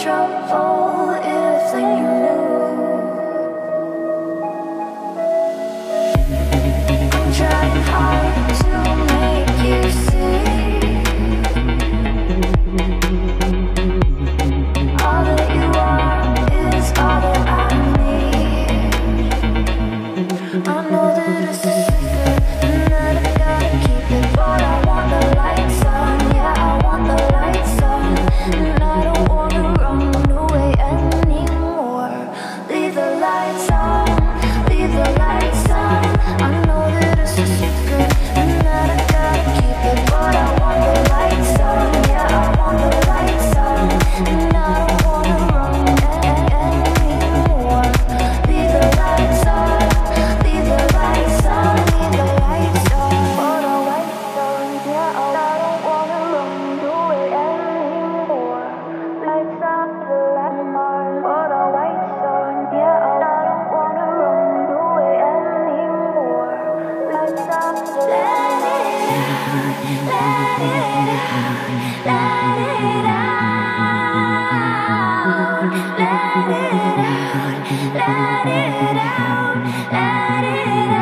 trouble if they knew. I know that it's a secret